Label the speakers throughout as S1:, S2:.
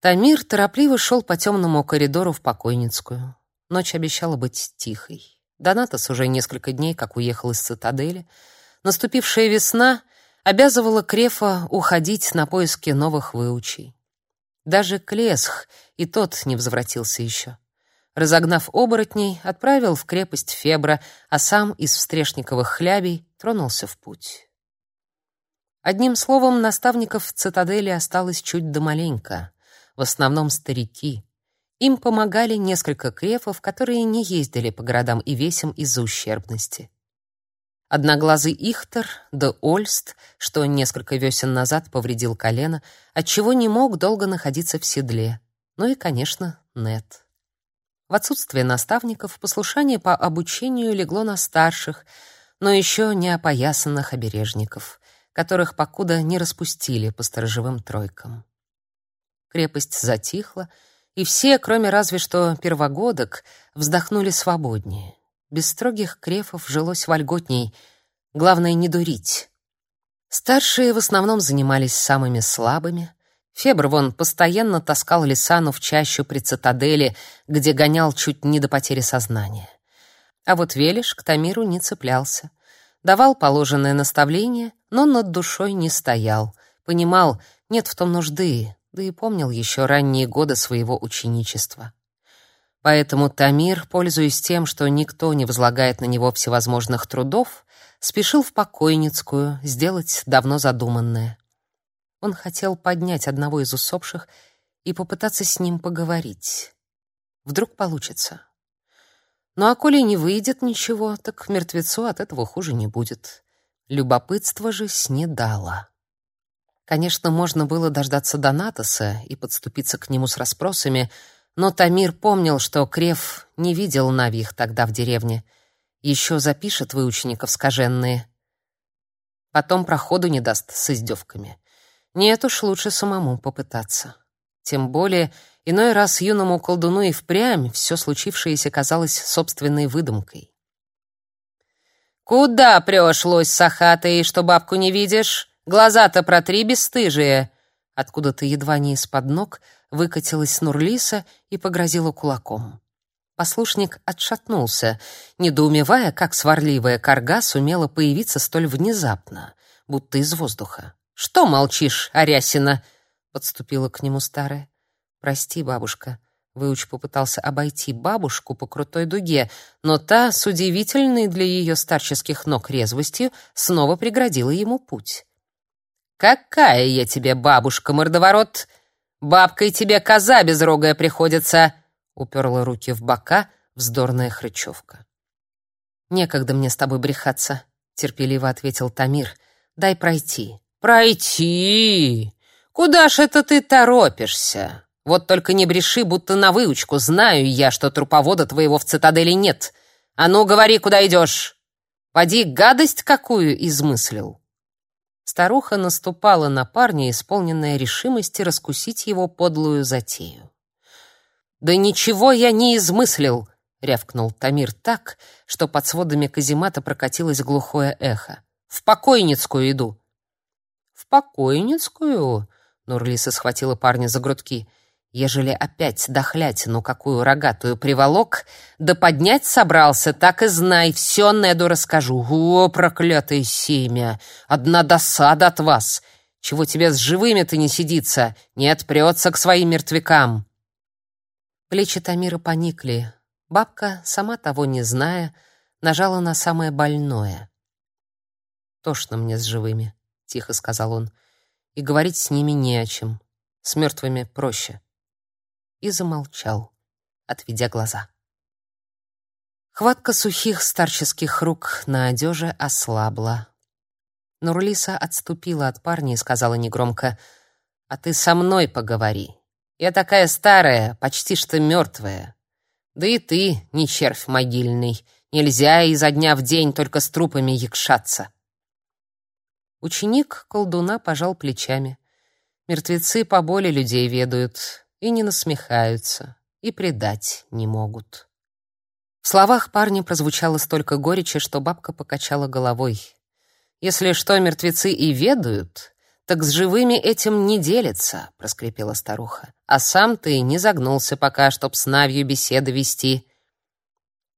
S1: Тамир торопливо шел по темному коридору в покойницкую. Ночь обещала быть тихой. Донатос уже несколько дней как уехал из цитадели. Наступившая весна обязывала Крефа уходить на поиски новых выучей. Даже Клесх и тот не возвратился еще. Разогнав оборотней, отправил в крепость Фебра, а сам из встрешниковых хлябей тронулся в путь. Одним словом, наставников в цитадели осталось чуть да маленько в основном старики. Им помогали несколько крефов, которые не ездили по городам и весям из-за ущербности. Одноглазый Ихтер да Ольст, что несколько весен назад повредил колено, отчего не мог долго находиться в седле. Ну и, конечно, Нет. В отсутствие наставников послушание по обучению легло на старших, но еще не опоясанных обережников, которых покуда не распустили по сторожевым тройкам. Крепость затихла, и все, кроме разве что первогодок, вздохнули свободнее. Без строгих крефов жилось вольготней. Главное не дурить. Старшие в основном занимались самыми слабыми. Фебр вон постоянно таскал Лисану в чащу при цитадели, где гонял чуть не до потери сознания. А вот Велиш к Тамиру не цеплялся. Давал положенное наставление, но над душой не стоял. Понимал, нет в том нужды, да и помнил еще ранние годы своего ученичества. Поэтому Тамир, пользуясь тем, что никто не возлагает на него всевозможных трудов, спешил в покойницкую сделать давно задуманное. Он хотел поднять одного из усопших и попытаться с ним поговорить. Вдруг получится. Ну а коли не выйдет ничего, так мертвецу от этого хуже не будет. Любопытство же снедало. Конечно, можно было дождаться Донатоса и подступиться к нему с расспросами, но Тамир помнил, что Крев не видел Навих тогда в деревне. Еще запишет выучеников скаженные. Потом проходу не даст с издевками. Нет уж, лучше самому попытаться. Тем более, иной раз юному колдуну и впрямь все случившееся казалось собственной выдумкой. «Куда прешь, лось сахатый, что бабку не видишь?» Глаза-то протри, бесстыжие!» Откуда-то едва не из-под ног выкатилась Нурлиса и погрозила кулаком. Послушник отшатнулся, недоумевая, как сварливая корга сумела появиться столь внезапно, будто из воздуха. «Что молчишь, Арясина?» — подступила к нему старая. «Прости, бабушка». Выуч попытался обойти бабушку по крутой дуге, но та, с удивительной для ее старческих ног резвостью, снова преградила ему путь. «Какая я тебе бабушка-мордоворот! Бабкой тебе коза безрогая приходится!» Уперла руки в бока вздорная хрычевка. «Некогда мне с тобой брехаться», — терпеливо ответил Тамир. «Дай пройти». «Пройти? Куда ж это ты торопишься? Вот только не бреши, будто на выучку. Знаю я, что труповода твоего в цитадели нет. А ну, говори, куда идешь. Поди, гадость какую измыслил». Старуха наступала на парня, исполненная решимости раскусить его подлую затею. «Да ничего я не измыслил!» — рявкнул Тамир так, что под сводами каземата прокатилось глухое эхо. «В покойницкую иду!» «В покойницкую?» — Нурлиса схватила парня за грудки. Ежели опять дохлятину какую рогатую приволок, да поднять собрался, так и знай, все Неду расскажу. О, проклятое семя! Одна досада от вас! Чего тебе с живыми-то не сидится? Не отпрется к своим мертвякам!» Плечи Тамира поникли. Бабка, сама того не зная, нажала на самое больное. «Тошно мне с живыми», — тихо сказал он, — «и говорить с ними не о чем. С мертвыми проще» и замолчал, отведя глаза. Хватка сухих старческих рук на одежде ослабла. Нурлиса отступила от парня и сказала негромко, «А ты со мной поговори. Я такая старая, почти что мертвая. Да и ты не червь могильный. Нельзя изо дня в день только с трупами якшаться». Ученик колдуна пожал плечами. Мертвецы по боли людей ведают и не насмехаются, и предать не могут. В словах парня прозвучало столько горечи, что бабка покачала головой. Если что мертвецы и ведают, Так с живыми этим не делится, проскрипела старуха. А сам ты не загнулся пока, чтоб с Навью беседы вести.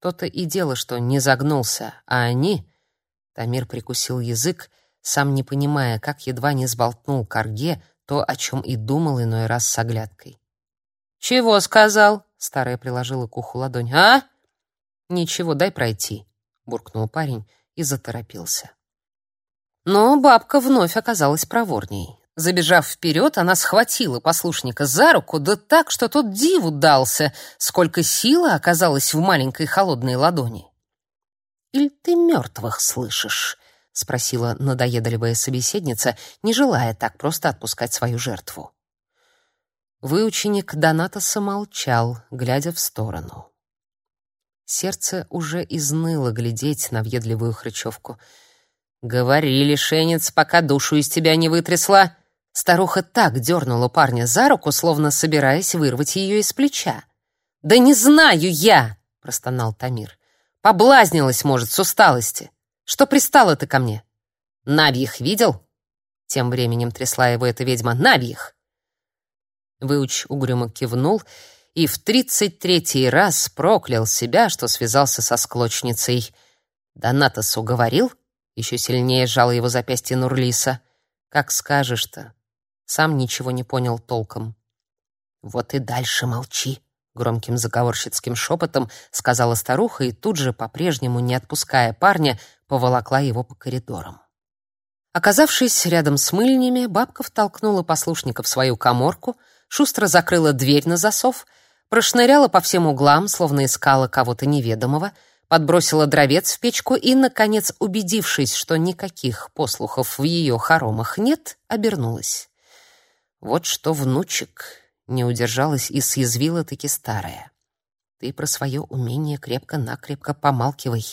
S1: То-то и дело, что не загнулся, а они... Тамир прикусил язык, сам не понимая, как едва не сболтнул Карге то, о чем и думал иной раз с оглядкой. «Чего сказал?» — старая приложила к уху ладонь. «А?» «Ничего, дай пройти», — буркнул парень и заторопился. Но бабка вновь оказалась проворней. Забежав вперед, она схватила послушника за руку, да так, что тот диву дался, сколько силы оказалось в маленькой холодной ладони. «Иль ты мертвых слышишь?» — спросила надоедливая собеседница, не желая так просто отпускать свою жертву. Выученик Донатоса молчал, глядя в сторону. Сердце уже изныло глядеть на въедливую хрычевку — «Говори, лишенец, пока душу из тебя не вытрясла!» Старуха так дернула парня за руку, словно собираясь вырвать ее из плеча. «Да не знаю я!» — простонал Тамир. «Поблазнилась, может, с усталости. Что пристала ты ко мне? Навьих видел?» Тем временем трясла его эта ведьма. «Навьих!» Выуч угрюмо кивнул и в тридцать третий раз проклял себя, что связался со склочницей. Донатосу говорил, еще сильнее сжала его запястье Нурлиса. «Как скажешь-то?» Сам ничего не понял толком. «Вот и дальше молчи», — громким заговорщицким шепотом сказала старуха и тут же, по-прежнему не отпуская парня, поволокла его по коридорам. Оказавшись рядом с мыльнями, бабка втолкнула послушника в свою коморку, шустро закрыла дверь на засов, прошныряла по всем углам, словно искала кого-то неведомого — подбросила дровец в печку и, наконец, убедившись, что никаких послухов в ее хоромах нет, обернулась. Вот что, внучек, не удержалась и съязвила таки старая. Ты про свое умение крепко-накрепко помалкивай.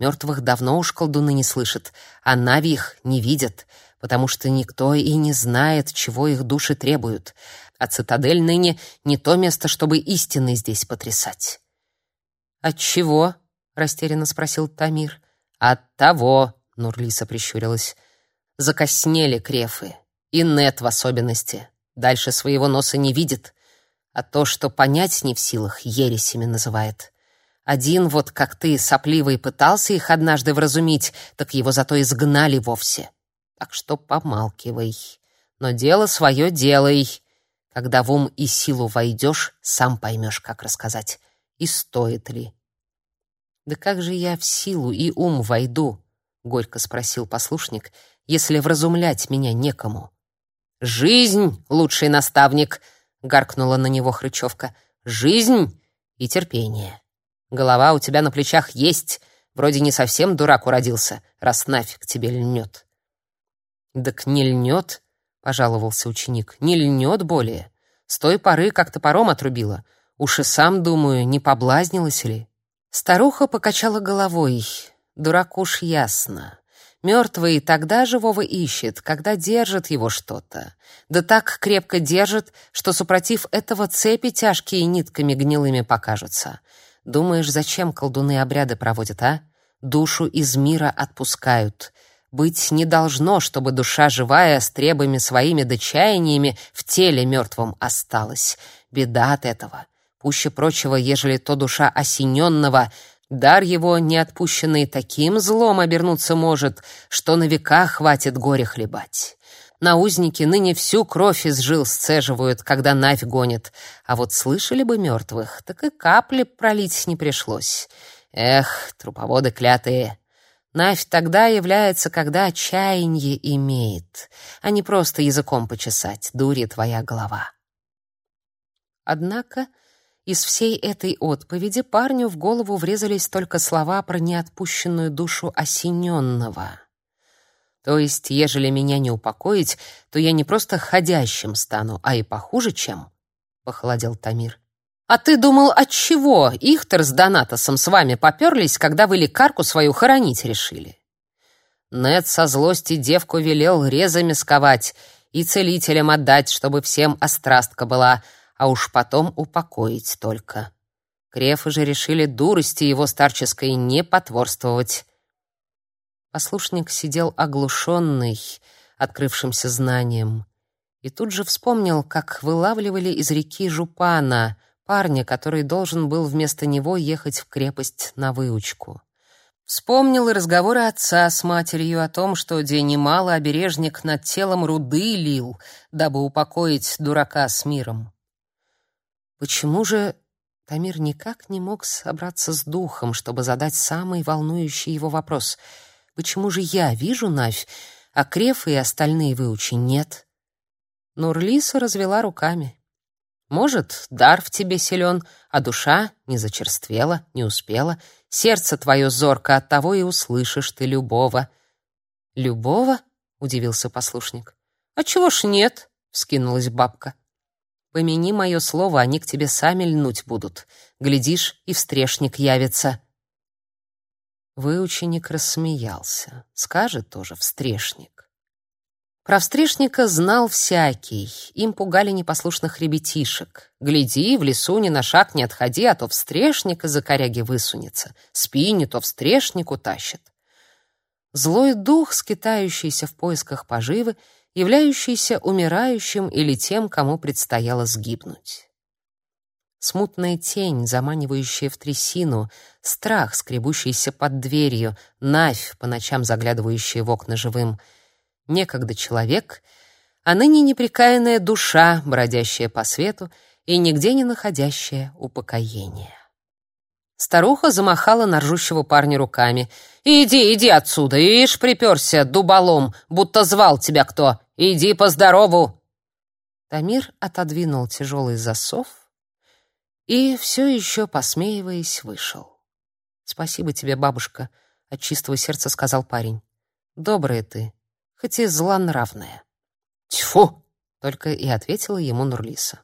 S1: Мертвых давно уж колдуны не слышат, а нави их не видят, потому что никто и не знает, чего их души требуют. А цитадель ныне не то место, чтобы истины здесь потрясать. Отчего? растерянно спросил Тамир. От того, Нурлиса прищурилась. Закоснели крефы, и Нет в особенности. Дальше своего носа не видит, а то, что понять не в силах, ересями называет. Один вот как ты, сопливый, пытался их однажды вразумить, так его зато изгнали вовсе. Так что помалкивай. Но дело свое делай. Когда в ум и силу войдешь, сам поймешь, как рассказать. И стоит ли. Да как же я в силу и ум войду, горько спросил послушник, если вразумлять меня некому. Жизнь, лучший наставник, гаркнула на него хрычевка. Жизнь и терпение. Голова у тебя на плечах есть, вроде не совсем дурак уродился, раз нафиг тебе льнет. Так не льнет, пожаловался ученик. Не льнет более. С той поры как топором отрубила. Уж и сам думаю, не поблазнилась ли. Старуха покачала головой. Дураку ж ясно. Мертвый тогда живого ищет, когда держит его что-то. Да так крепко держит, что, супротив этого, цепи тяжкие нитками гнилыми покажутся. Думаешь, зачем колдуны обряды проводят, а? Душу из мира отпускают. Быть не должно, чтобы душа живая с требами своими да чаяниями в теле мертвом осталась. Беда от этого. Пуще прочего, ежели то душа осененного, дар его неотпущенный таким злом обернуться может, что на века хватит горе хлебать. На узники ныне всю кровь из жил сцеживают, когда навь гонит, а вот слышали бы мертвых, так и капли пролить не пришлось. Эх, труповоды клятые! Навь тогда является, когда отчаяние имеет, а не просто языком почесать, дури твоя голова. Однако из всей этой отповеди парню в голову врезались только слова про неотпущенную душу осененного. То есть, ежели меня не упокоить, то я не просто ходящим стану, а и похуже чем, — похолодел Тамир. А ты думал, от чего Ихтер с Донатосом с вами поперлись, когда вы лекарку свою хоронить решили? Нет со злости девку велел резами сковать и целителям отдать, чтобы всем острастка была — а уж потом упокоить только. Крефы же решили дурости его старческой не потворствовать. Послушник сидел оглушенный, открывшимся знанием. И тут же вспомнил, как вылавливали из реки Жупана, парня, который должен был вместо него ехать в крепость на выучку. Вспомнил и разговоры отца с матерью о том, что день немало обережник над телом руды лил, дабы упокоить дурака с миром. Почему же Тамир никак не мог собраться с духом, чтобы задать самый волнующий его вопрос? Почему же я вижу Навь, а Креф и остальные выучи нет? Нурлиса развела руками. Может, дар в тебе силен, а душа не зачерствела, не успела. Сердце твое зорко, от того и услышишь ты любого. Любого? удивился послушник. А чего ж нет? вскинулась бабка. Помяни мое слово, они к тебе сами льнуть будут. Глядишь, и встрешник явится. Выученик рассмеялся. Скажет тоже встрешник. Про встрешника знал всякий. Им пугали непослушных ребятишек. Гляди, в лесу ни на шаг не отходи, а то встрешник из-за коряги высунется. Спи, не то встрешник утащит. Злой дух, скитающийся в поисках поживы, являющийся умирающим или тем, кому предстояло сгибнуть. Смутная тень, заманивающая в трясину, страх, скребущийся под дверью, навь, по ночам заглядывающая в окна живым — некогда человек, а ныне непрекаянная душа, бродящая по свету и нигде не находящая упокоения. Старуха замахала на ржущего парня руками. «Иди, иди отсюда! Ишь, приперся дуболом, будто звал тебя кто! Иди по здорову!» Тамир отодвинул тяжелый засов и, все еще посмеиваясь, вышел. «Спасибо тебе, бабушка», — от чистого сердца сказал парень. «Добрая ты, хоть и злонравная. «Тьфу!» — только и ответила ему Нурлиса.